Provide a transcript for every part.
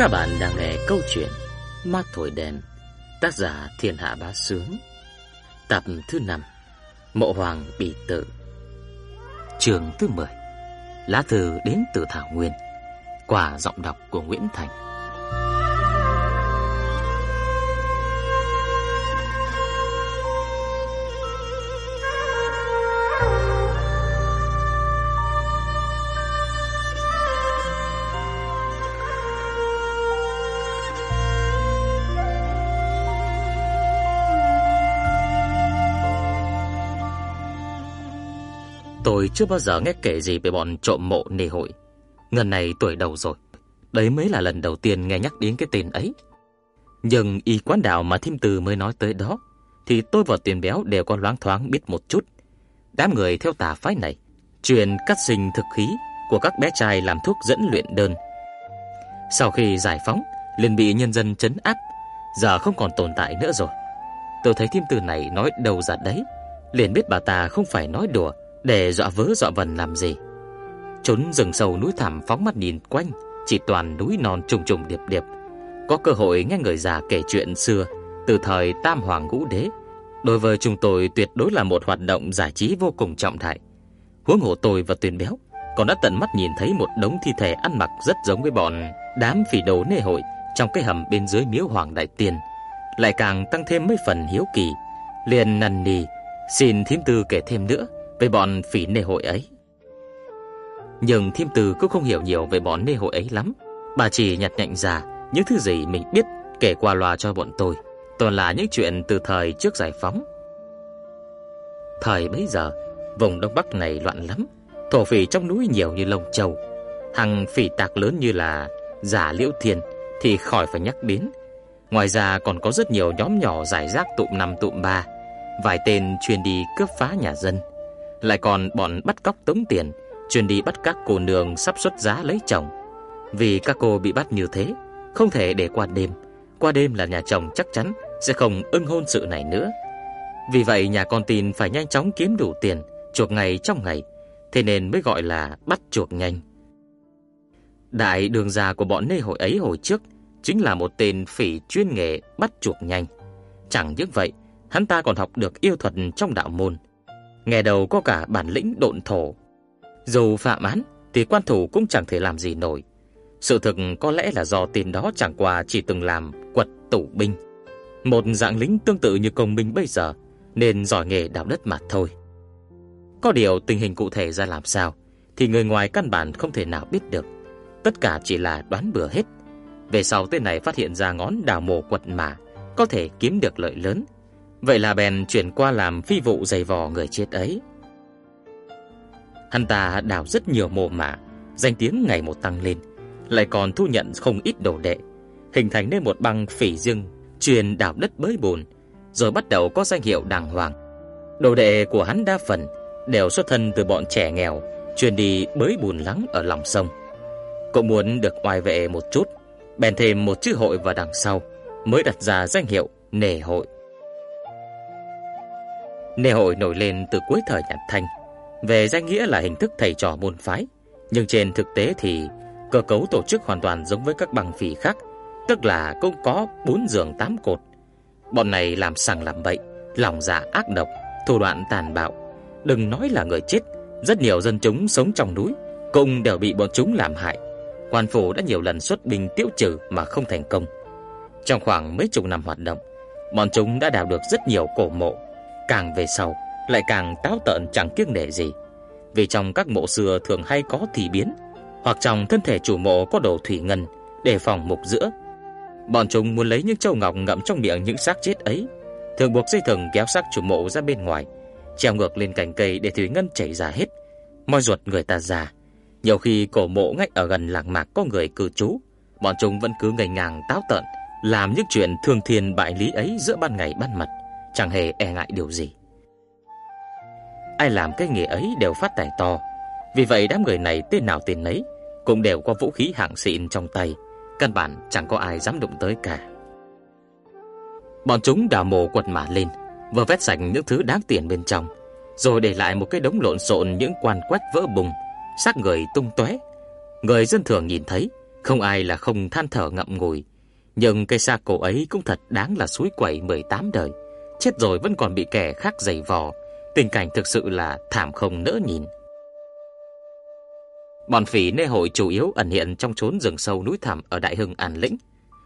Các bạn đang nghe câu chuyện ma thổi đèn, Tác giả Thiên Hạ Bá Sướng. Tập thứ 5 Mộ Hoàng Bị Tử Trường thứ 10 Lá thư đến từ Thảo Nguyên Quả giọng đọc của Nguyễn Thành. Tôi chưa bao giờ nghe kể gì về bọn trộm mộ nề hội. Ngần này tuổi đầu rồi. Đấy mới là lần đầu tiên nghe nhắc đến cái tên ấy. Nhưng y quán đạo mà thêm từ mới nói tới đó, thì tôi và tiền béo đều có loáng thoáng biết một chút. Đám người theo tà phái này, truyền cắt sinh thực khí của các bé trai làm thuốc dẫn luyện đơn. Sau khi giải phóng, liền bị nhân dân chấn áp, giờ không còn tồn tại nữa rồi. Tôi thấy thêm từ này nói đầu ra đấy, liền biết bà ta không phải nói đùa, để dọa vớ dọa vần làm gì. Trốn rừng sâu núi thẳm phóng mắt nhìn quanh, chỉ toàn núi non trùng trùng điệp điệp. Có cơ hội nghe người già kể chuyện xưa từ thời Tam Hoàng Ngũ Đế. Đối với chúng tôi tuyệt đối là một hoạt động giải trí vô cùng trọng đại. Huống hồ tôi và Tuyền Béo còn đã tận mắt nhìn thấy một đống thi thể ăn mặc rất giống với bọn đám phỉ đồ nê hội trong cái hầm bên dưới miếu Hoàng Đại Tiên, lại càng tăng thêm mấy phần hiếu kỳ. Liền năn nỉ xin thím tư kể thêm nữa về bọn phỉ nê hội ấy. Nhưng Thiêm Từ cũng không hiểu nhiều về bọn nê hội ấy lắm. Bà chỉ nhặt nhạnh ra những thứ gì mình biết kể qua loa cho bọn tôi, toàn là những chuyện từ thời trước giải phóng. Thời bấy giờ, vùng Đông Bắc này loạn lắm, thổ phỉ trong núi nhiều như lông trầu, hằng phỉ tạc lớn như là giả liễu thiền thì khỏi phải nhắc đến. Ngoài ra còn có rất nhiều nhóm nhỏ giải rác tụm năm tụm ba, vài tên chuyên đi cướp phá nhà dân lại còn bọn bắt cóc tống tiền, chuyên đi bắt các cô nương sắp xuất giá lấy chồng. Vì các cô bị bắt như thế, không thể để qua đêm. Qua đêm là nhà chồng chắc chắn sẽ không ưng hôn sự này nữa. Vì vậy nhà con tin phải nhanh chóng kiếm đủ tiền, chuộc ngày trong ngày, thế nên mới gọi là bắt chuộc nhanh. Đại đường già của bọn nê hội ấy hồi trước chính là một tên phỉ chuyên nghề bắt chuộc nhanh. Chẳng những vậy, hắn ta còn học được yêu thuật trong đạo môn, Nghe đầu có cả bản lĩnh độn thổ. Dù phạm án thì quan thủ cũng chẳng thể làm gì nổi. Sự thực có lẽ là do tên đó chẳng qua chỉ từng làm quật tủ binh. Một dạng lính tương tự như công binh bây giờ, nên giỏi nghề đào đất mà thôi. Có điều tình hình cụ thể ra làm sao thì người ngoài căn bản không thể nào biết được. Tất cả chỉ là đoán bừa hết. Về sau tên này phát hiện ra ngón đào mồ quật mà có thể kiếm được lợi lớn Vậy là bèn chuyển qua làm phi vụ giày vò người chết ấy. Hắn ta đào rất nhiều mộ mả, danh tiếng ngày một tăng lên, lại còn thu nhận không ít đồ đệ, hình thành nên một băng phỉ dương truyền đào đất bới bùn, rồi bắt đầu có danh hiệu đàng hoàng. Đồ đệ của hắn đa phần đều xuất thân từ bọn trẻ nghèo, truyền đi bới bùn lắng ở lòng sông. cậu muốn được oai vệ một chút, bèn thêm một chữ hội vào đằng sau, mới đặt ra danh hiệu nề hội. Nê hội nổi lên từ cuối thời Nhật Thanh, về danh nghĩa là hình thức thầy trò môn phái, nhưng trên thực tế thì cơ cấu tổ chức hoàn toàn giống với các bằng phỉ khác, tức là cũng có 4 giường 8 cột. Bọn này làm sằng làm bậy, lòng dạ ác độc, thủ đoạn tàn bạo, đừng nói là người chết, rất nhiều dân chúng sống trong núi cũng đều bị bọn chúng làm hại. Quan phủ đã nhiều lần xuất binh tiêu trừ mà không thành công. Trong khoảng mấy chục năm hoạt động, bọn chúng đã đào được rất nhiều cổ mộ, Càng về sau lại càng táo tợn chẳng kiêng nể gì. Vì trong các mộ xưa thường hay có thì biến, hoặc trong thân thể chủ mộ có đồ thủy ngân để phòng mục giữa. Bọn chúng muốn lấy những châu ngọc ngậm trong miệng những xác chết ấy, thường buộc dây thừng kéo xác chủ mộ ra bên ngoài, treo ngược lên cành cây để thủy ngân chảy ra hết. Moi ruột người ta già. Nhiều khi cổ mộ ngay ở gần làng mạc có người cư trú, bọn chúng vẫn cứ ngây ngang táo tợn, làm những chuyện thương thiên bại lý ấy giữa ban ngày ban mặt chẳng hề e ngại điều gì. Ai làm cái nghề ấy đều phát tài to, vì vậy đám người này tên nào tên nấy cũng đều có vũ khí hạng xịn trong tay, căn bản chẳng có ai dám đụng tới cả. Bọn chúng đào mồ quật mả lên, vừa vét sạch những thứ đáng tiền bên trong, rồi để lại một cái đống lộn xộn những quan quách vỡ bùng, xác người tung tóe. Người dân thường nhìn thấy Không ai là không than thở ngậm ngùi, nhưng cây sa cổ ấy cũng thật đáng là suối quẩy 18 đời, chết rồi vẫn còn bị kẻ khác giày vò, tình cảnh thực sự là thảm không nỡ nhìn. Bọn phỉ nê hội chủ yếu ẩn hiện trong chốn rừng sâu núi thẳm ở Đại Hưng An Lĩnh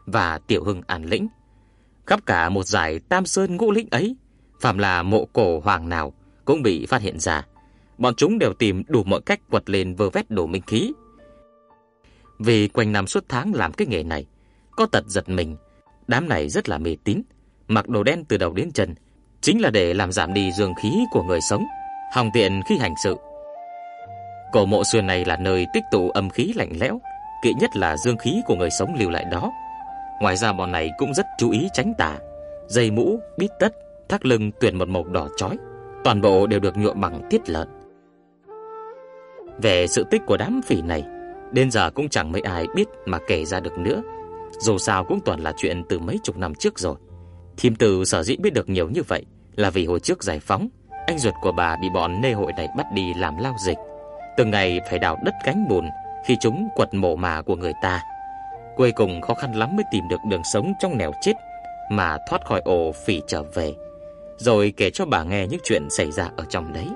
và Tiểu Hưng An Lĩnh. Khắp cả một dải tam sơn ngũ lĩnh ấy, phạm là mộ cổ hoàng nào cũng bị phát hiện ra. Bọn chúng đều tìm đủ mọi cách quật lên vơ vét đồ minh khí. Vì quanh năm suốt tháng làm cái nghề này, có tật giật mình, đám này rất là mê tín, mặc đồ đen từ đầu đến chân, chính là để làm giảm đi dương khí của người sống, hòng tiện khi hành sự. Cổ mộ xưa này là nơi tích tụ âm khí lạnh lẽo, kỵ nhất là dương khí của người sống lưu lại đó. Ngoài ra bọn này cũng rất chú ý tránh tà, dây mũ, bít tất, thắt lưng tuyển một màu đỏ chói, toàn bộ đều được nhuộm bằng tiết lợn. Về sự tích của đám phỉ này, đến giờ cũng chẳng mấy ai biết mà kể ra được nữa. Dù sao cũng toàn là chuyện từ mấy chục năm trước rồi. Thiêm Từ sở dĩ biết được nhiều như vậy là vì hồi trước giải phóng, anh ruột của bà bị bọn nê hội này bắt đi làm lao dịch. Từng ngày phải đào đất gánh bùn khi chúng quật mộ mà của người ta. Cuối cùng khó khăn lắm mới tìm được đường sống trong nẻo chết mà thoát khỏi ổ phỉ trở về. Rồi kể cho bà nghe những chuyện xảy ra ở trong đấy.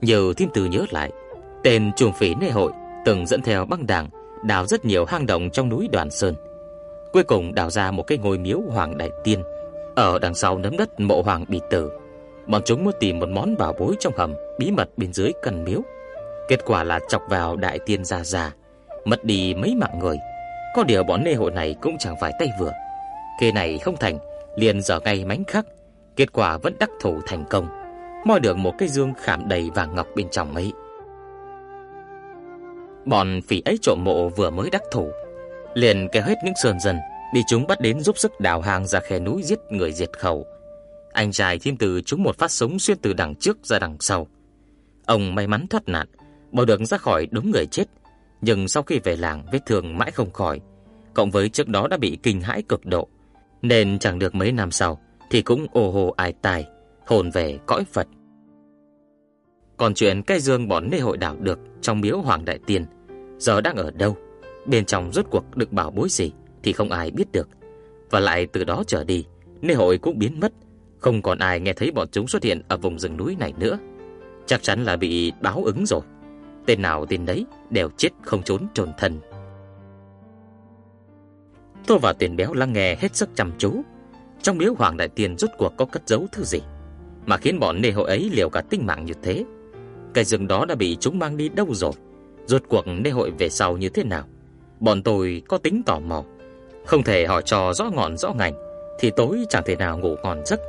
Nhiều Thiêm Từ nhớ lại, tên chuồng phỉ nê hội từng dẫn theo băng đảng đào rất nhiều hang động trong núi Đoàn Sơn. Cuối cùng đào ra một cái ngôi miếu Hoàng Đại Tiên. Ở đằng sau nấm đất mộ Hoàng bị tử, bọn chúng muốn tìm một món bảo bối trong hầm bí mật bên dưới căn miếu. Kết quả là chọc vào Đại Tiên già già, mất đi mấy mạng người. Có điều bọn nê hội này cũng chẳng phải tay vừa. Kê này không thành, liền giở ngay mánh khắc, kết quả vẫn đắc thủ thành công, moi được một cái dương khảm đầy vàng ngọc bên trong ấy. Bọn phỉ ấy trộm mộ vừa mới đắc thủ, liền kéo hết những sơn dân, bị chúng bắt đến giúp sức đào hàng ra khe núi giết người diệt khẩu. Anh trai thêm từ chúng một phát súng xuyên từ đằng trước ra đằng sau. Ông may mắn thoát nạn, bỏ được ra khỏi đúng người chết, nhưng sau khi về làng vết thương mãi không khỏi, cộng với trước đó đã bị kinh hãi cực độ, nên chẳng được mấy năm sau thì cũng ô hô ai tài, hồn về cõi Phật. Còn chuyện cây dương bọn nê hội đảo được trong miếu Hoàng Đại Tiên, giờ đang ở đâu, bên trong rốt cuộc được bảo bối gì thì không ai biết được. Và lại từ đó trở đi, nê hội cũng biến mất, không còn ai nghe thấy bọn chúng xuất hiện ở vùng rừng núi này nữa. Chắc chắn là bị báo ứng rồi. Tên nào tên đấy đều chết không trốn trồn thân. Tôi và tiền béo lắng nghe hết sức chăm chú. Trong miếu Hoàng Đại tiền rốt cuộc có cất giấu thứ gì mà khiến bọn nê hội ấy liều cả tính mạng như thế. Cái rừng đó đã bị chúng mang đi đâu rồi? Rốt cuộc nê hội về sau như thế nào? Bọn tôi có tính tò mò, không thể hỏi cho rõ ngọn rõ ngành thì tối chẳng thể nào ngủ ngon giấc.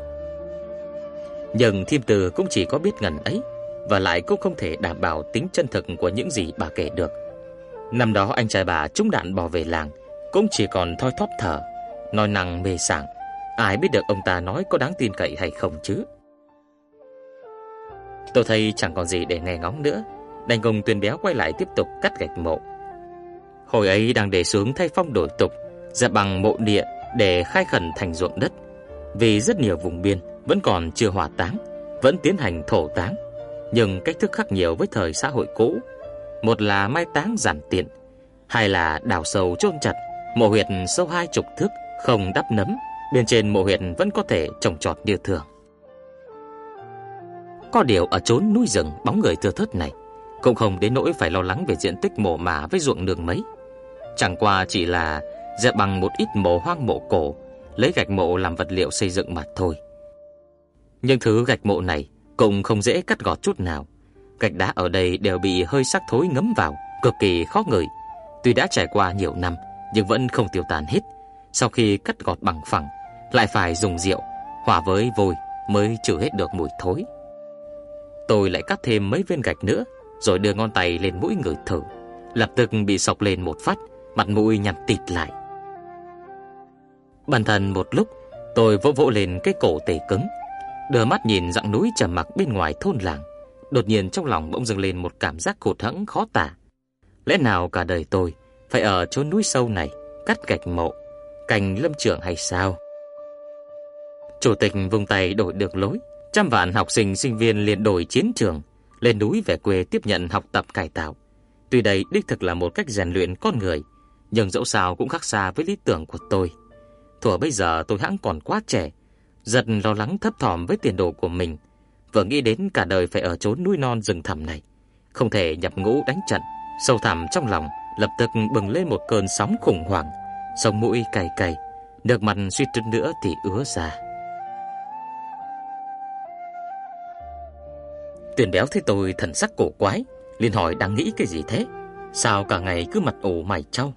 Nhưng Thiêm Từ cũng chỉ có biết ngần ấy và lại cũng không thể đảm bảo tính chân thực của những gì bà kể được. Năm đó anh trai bà trúng đạn bỏ về làng, cũng chỉ còn thoi thóp thở, nói năng mê sảng. Ai biết được ông ta nói có đáng tin cậy hay không chứ? Tôi thấy chẳng còn gì để nghe ngóng nữa, đành cùng Tuyền Béo quay lại tiếp tục cắt gạch mộ. Hồi ấy đang để xuống thay phong đổi tục, dẹp bằng mộ địa để khai khẩn thành ruộng đất. Vì rất nhiều vùng biên vẫn còn chưa hỏa táng, vẫn tiến hành thổ táng, nhưng cách thức khác nhiều với thời xã hội cũ. Một là mai táng giản tiện, hai là đào sâu chôn chặt, mộ huyệt sâu hai chục thước, không đắp nấm, bên trên mộ huyệt vẫn có thể trồng trọt như thường. Có điều ở chốn núi rừng bóng người thưa thớt này, cũng không đến nỗi phải lo lắng về diện tích mộ mả với ruộng đường mấy. Chẳng qua chỉ là dẹp bằng một ít mộ hoang mộ cổ, lấy gạch mộ làm vật liệu xây dựng mà thôi. Nhưng thứ gạch mộ này cũng không dễ cắt gọt chút nào. Gạch đá ở đây đều bị hơi sắc thối ngấm vào, cực kỳ khó ngửi. Tuy đã trải qua nhiều năm, nhưng vẫn không tiêu tan hết. Sau khi cắt gọt bằng phẳng, lại phải dùng rượu hòa với vôi mới trừ hết được mùi thối. Tôi lại cắt thêm mấy viên gạch nữa, rồi đưa ngón tay lên mũi người thử. Lập tức bị sọc lên một phát, mặt mũi nhăn tịt lại. Bản thân một lúc, tôi vỗ vỗ lên cái cổ tê cứng, đưa mắt nhìn dặng núi trầm mặc bên ngoài thôn làng. Đột nhiên trong lòng bỗng dâng lên một cảm giác cột hẫng khó tả. Lẽ nào cả đời tôi phải ở chốn núi sâu này cắt gạch mộ, cành lâm trưởng hay sao? Chủ tịch vùng tay đổi được lối, trăm vạn học sinh sinh viên liền đổi chiến trường, lên núi về quê tiếp nhận học tập cải tạo. Tuy đây đích thực là một cách rèn luyện con người, nhưng dẫu sao cũng khác xa với lý tưởng của tôi. Thuở bây giờ tôi hãng còn quá trẻ, giật lo lắng thấp thỏm với tiền đồ của mình, vừa nghĩ đến cả đời phải ở chốn núi non rừng thẳm này, không thể nhập ngũ đánh trận, sâu thẳm trong lòng lập tức bừng lên một cơn sóng khủng hoảng, sống mũi cay cay, nước mắt suýt chút nữa thì ứa ra. Tuyển béo thấy tôi thần sắc cổ quái, liền hỏi đang nghĩ cái gì thế? Sao cả ngày cứ mặt ủ mày trao?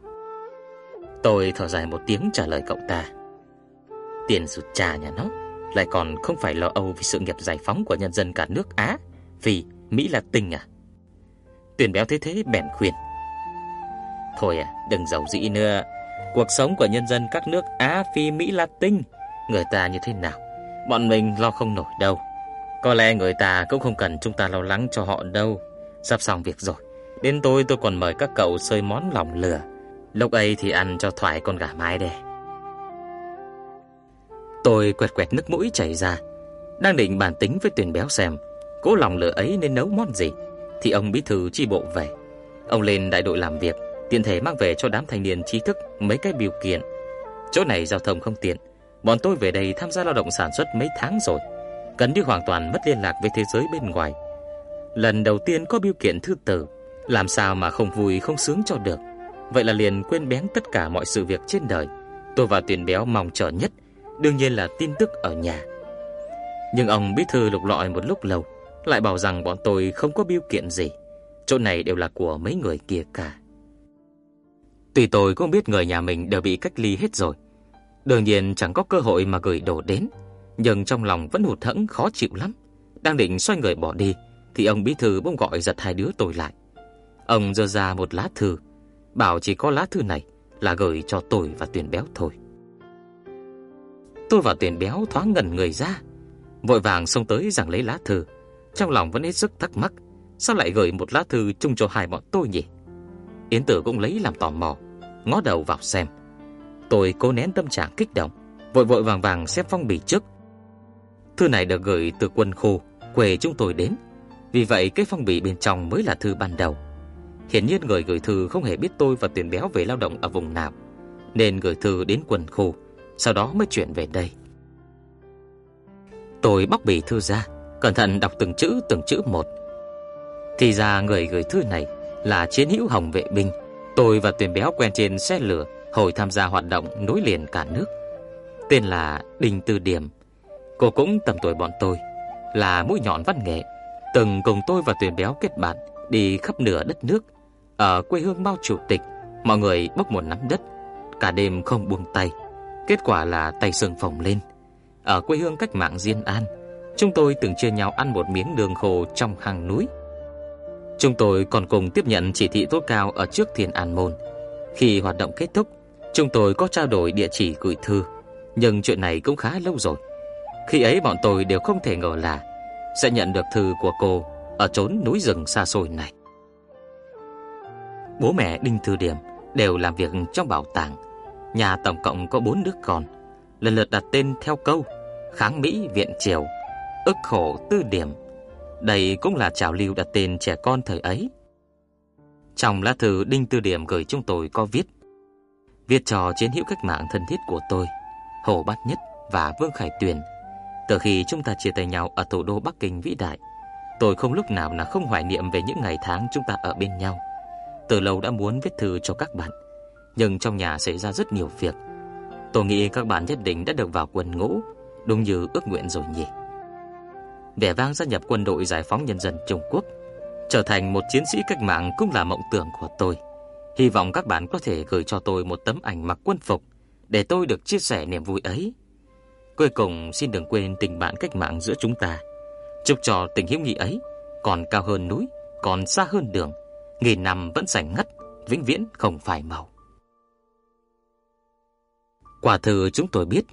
Tôi thở dài một tiếng trả lời cậu ta. Tiền sụt trà nhà nó lại còn không phải lo âu vì sự nghiệp giải phóng của nhân dân cả nước Á, vì Mỹ là tình à? Tuyển béo thế thế bèn khuyên. Thôi à, đừng giàu dĩ nữa. Cuộc sống của nhân dân các nước Á, Phi, Mỹ, Latin, người ta như thế nào, bọn mình lo không nổi đâu. Có lẽ người ta cũng không cần chúng ta lo lắng cho họ đâu. Sắp xong việc rồi, đến tối tôi còn mời các cậu xơi món lòng lửa. Lúc ấy thì ăn cho thoải con gà mái đây. Tôi quẹt quẹt nước mũi chảy ra, đang định bàn tính với tuyển béo xem, cố lòng lửa ấy nên nấu món gì, thì ông bí thư chi bộ về. Ông lên đại đội làm việc, tiện thể mang về cho đám thanh niên trí thức mấy cái biểu kiện. Chỗ này giao thông không tiện, bọn tôi về đây tham gia lao động sản xuất mấy tháng rồi, gần như hoàn toàn mất liên lạc với thế giới bên ngoài. Lần đầu tiên có biểu kiện thư tử, làm sao mà không vui không sướng cho được. Vậy là liền quên bén tất cả mọi sự việc trên đời. Tôi và Tiền Béo mong chờ nhất đương nhiên là tin tức ở nhà. Nhưng ông bí thư lục lọi một lúc lâu, lại bảo rằng bọn tôi không có biểu kiện gì, chỗ này đều là của mấy người kia cả. tùy tôi cũng biết người nhà mình đều bị cách ly hết rồi, đương nhiên chẳng có cơ hội mà gửi đồ đến, nhưng trong lòng vẫn hụt hẫng khó chịu lắm. Đang định xoay người bỏ đi thì ông bí thư bỗng gọi giật hai đứa tôi lại. Ông dơ ra một lá thư, bảo chỉ có lá thư này là gửi cho tôi và Tuyền Béo thôi. Tôi và Tuyền Béo thoáng ngẩn người ra, vội vàng xông tới rằng lấy lá thư, trong lòng vẫn hết sức thắc mắc, sao lại gửi một lá thư chung cho hai bọn tôi nhỉ? Yến Tử cũng lấy làm tò mò, ngó đầu vào xem. Tôi cố nén tâm trạng kích động, vội vội vàng vàng xếp phong bì trước. Thư này được gửi từ quân khu, quê chúng tôi đến. Vì vậy cái phong bì bên trong mới là thư ban đầu. Hiển nhiên người gửi thư không hề biết tôi và Tuyền Béo về lao động ở vùng nào, nên gửi thư đến quần khu, sau đó mới chuyển về đây. Tôi bóc bì thư ra, cẩn thận đọc từng chữ từng chữ một. Thì ra người gửi thư này là chiến hữu Hồng vệ binh. Tôi và Tuyền Béo quen trên xe lửa hồi tham gia hoạt động nối liền cả nước. Tên là Đinh Tư Điểm. Cô cũng tầm tuổi bọn tôi, là mũi nhọn văn nghệ, từng cùng tôi và Tuyền Béo kết bạn đi khắp nửa đất nước. Ở quê hương Mao Chủ tịch, mọi người bốc một nắm đất, cả đêm không buông tay. Kết quả là tay sưng phồng lên. Ở quê hương cách mạng Diên An, chúng tôi từng chia nhau ăn một miếng đường khô trong hang núi. Chúng tôi còn cùng tiếp nhận chỉ thị tốt cao ở trước Thiên An Môn. Khi hoạt động kết thúc, chúng tôi có trao đổi địa chỉ gửi thư, nhưng chuyện này cũng khá lâu rồi. Khi ấy bọn tôi đều không thể ngờ là sẽ nhận được thư của cô ở chốn núi rừng xa xôi này. Bố mẹ Đinh Thư Điểm đều làm việc trong bảo tàng. Nhà tổng cộng có bốn đứa con, lần lượt đặt tên theo câu Kháng Mỹ Viện Triều, ức khổ Tư Điểm. Đây cũng là trào lưu đặt tên trẻ con thời ấy. Trong lá thư Đinh Tư Điểm gửi chúng tôi có viết Viết cho chiến hữu cách mạng thân thiết của tôi, Hồ Bát Nhất và Vương Khải Tuyền. Từ khi chúng ta chia tay nhau ở thủ đô Bắc Kinh vĩ đại, tôi không lúc nào là không hoài niệm về những ngày tháng chúng ta ở bên nhau. Từ lâu đã muốn viết thư cho các bạn, nhưng trong nhà xảy ra rất nhiều việc. Tôi nghĩ các bạn nhất định đã được vào quân ngũ, đúng như ước nguyện rồi nhỉ. Vẻ vang gia nhập quân đội giải phóng nhân dân Trung Quốc, trở thành một chiến sĩ cách mạng cũng là mộng tưởng của tôi. Hy vọng các bạn có thể gửi cho tôi một tấm ảnh mặc quân phục để tôi được chia sẻ niềm vui ấy. Cuối cùng xin đừng quên tình bạn cách mạng giữa chúng ta. Chúc cho tình hữu nghị ấy còn cao hơn núi, còn xa hơn đường, nghìn năm vẫn sành ngắt, vĩnh viễn không phải màu. Quả thư chúng tôi biết,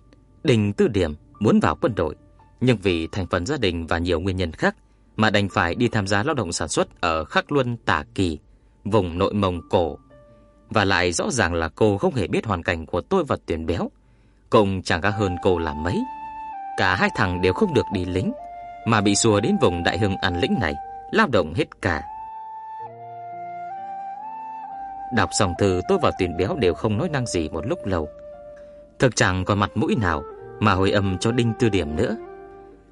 Đình Tư Điểm muốn vào quân đội, nhưng vì thành phần gia đình và nhiều nguyên nhân khác mà đành phải đi tham gia lao động sản xuất ở Khắc Luân Tả Kỳ, vùng nội Mông Cổ. Và lại rõ ràng là cô không hề biết hoàn cảnh của tôi và Tuyển Béo, cùng chẳng cả hơn cô là mấy. Cả hai thằng đều không được đi lính, mà bị xua đến vùng Đại Hưng An Lĩnh này, lao động hết cả. Đọc xong thư tôi và Tuyền Béo đều không nói năng gì một lúc lâu. Thực chẳng còn mặt mũi nào mà hồi âm cho Đinh Tư Điểm nữa.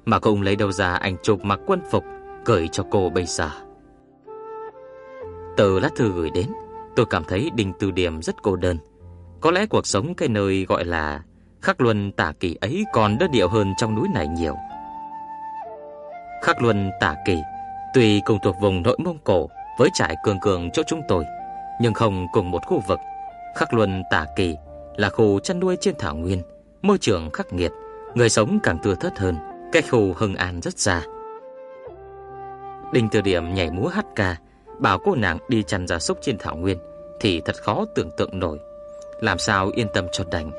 Mà cũng lấy đâu ra ảnh chụp mặc quân phục gửi cho cô bây giờ. Từ lá thư gửi đến, tôi cảm thấy Đinh Tư Điểm rất cô đơn. Có lẽ cuộc sống cái nơi gọi là Khắc Luân Tả Kỳ ấy còn đơn điệu hơn trong núi này nhiều. Khắc Luân Tả Kỳ tuy cùng thuộc vùng nội Mông Cổ với trại cường cường chỗ chúng tôi, nhưng không cùng một khu vực. Khắc Luân Tả Kỳ là khu chăn nuôi trên thảo nguyên, môi trường khắc nghiệt, người sống càng tưa thớt hơn, cách khu Hưng An rất xa. Đinh Từ Điểm nhảy múa hát ca, bảo cô nàng đi chăn gia súc trên thảo nguyên thì thật khó tưởng tượng nổi, làm sao yên tâm cho đành.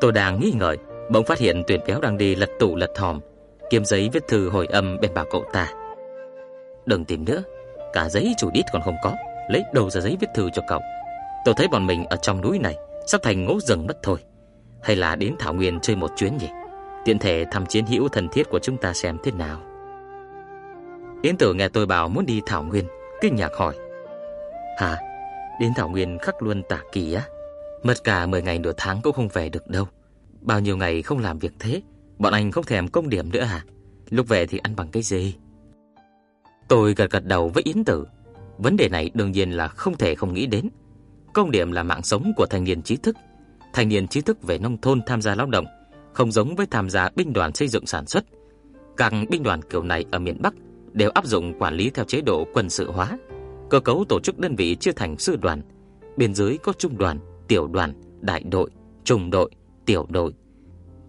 Tôi đang nghi ngờ bỗng phát hiện Tuyển Béo đang đi lật tủ lật hòm, kiếm giấy viết thư hồi âm bên bảo cậu ta. Đừng tìm nữa, cả giấy chủ đít còn không có, lấy đầu ra giấy viết thư cho cậu. Tôi thấy bọn mình ở trong núi này sắp thành ngố rừng mất thôi. Hay là đến Thảo Nguyên chơi một chuyến nhỉ? Tiện thể thăm chiến hữu thân thiết của chúng ta xem thế nào. Yến Tử nghe tôi bảo muốn đi Thảo Nguyên, kinh ngạc hỏi: "Hả? Đến Thảo Nguyên khắc luôn tả kỳ á? Mất cả 10 ngày nửa tháng cũng không về được đâu. Bao nhiêu ngày không làm việc thế, bọn anh không thèm công điểm nữa hả? Lúc về thì ăn bằng cái gì?" Tôi gật gật đầu với Yến Tử. Vấn đề này đương nhiên là không thể không nghĩ đến. Công điểm là mạng sống của thanh niên trí thức. Thanh niên trí thức về nông thôn tham gia lao động, không giống với tham gia binh đoàn xây dựng sản xuất. Các binh đoàn kiểu này ở miền Bắc đều áp dụng quản lý theo chế độ quân sự hóa. Cơ cấu tổ chức đơn vị chia thành sư đoàn, bên dưới có trung đoàn, tiểu đoàn, đại đội, trung đội, tiểu đội.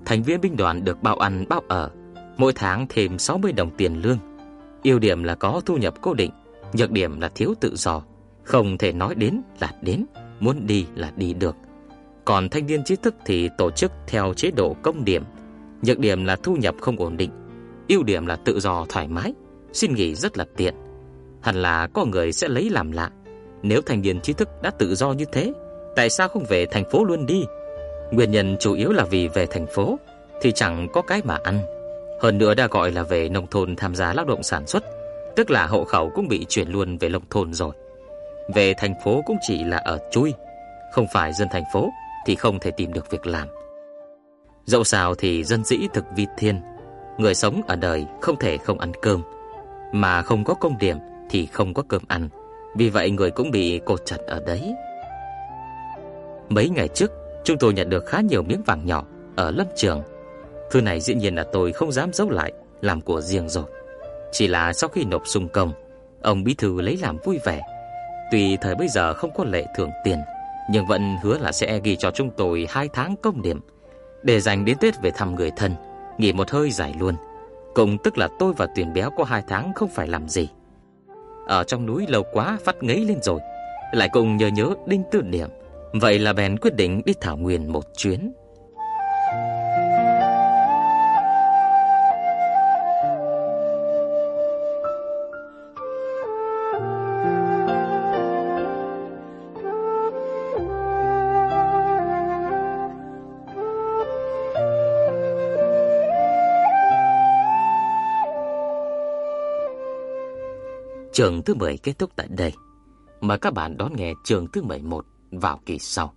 Thành viên binh đoàn được bao ăn bao ở, mỗi tháng thêm 60 đồng tiền lương. Ưu điểm là có thu nhập cố định, nhược điểm là thiếu tự do, không thể nói đến là đến, muốn đi là đi được. Còn thanh niên trí thức thì tổ chức theo chế độ công điểm, nhược điểm là thu nhập không ổn định, ưu điểm là tự do thoải mái, xin nghỉ rất là tiện. Hẳn là có người sẽ lấy làm lạ, nếu thanh niên trí thức đã tự do như thế, tại sao không về thành phố luôn đi? Nguyên nhân chủ yếu là vì về thành phố thì chẳng có cái mà ăn. Hơn nữa đã gọi là về nông thôn tham gia lao động sản xuất, tức là hộ khẩu cũng bị chuyển luôn về nông thôn rồi. Về thành phố cũng chỉ là ở chui, không phải dân thành phố thì không thể tìm được việc làm. Dẫu sao thì dân dĩ thực vi thiên, người sống ở đời không thể không ăn cơm, mà không có công điểm thì không có cơm ăn, vì vậy người cũng bị cột chặt ở đấy. Mấy ngày trước, chúng tôi nhận được khá nhiều miếng vàng nhỏ ở lâm trường. Thư này dĩ nhiên là tôi không dám giấu lại, làm của riêng rồi. Chỉ là sau khi nộp sung công, ông bí thư lấy làm vui vẻ. Tuy thời bây giờ không có lệ thưởng tiền, nhưng vẫn hứa là sẽ ghi cho chúng tôi hai tháng công điểm để dành đến Tết về thăm người thân, nghỉ một hơi dài luôn. Cùng tức là tôi và Tuyền Béo có hai tháng không phải làm gì. Ở trong núi lâu quá phát ngấy lên rồi, lại cùng nhớ nhớ Đinh Tư Điểm. Vậy là bèn quyết định đi thảo nguyên một chuyến. Trường thứ 10 kết thúc tại đây. Mời các bạn đón nghe trường thứ 11 vào kỳ sau.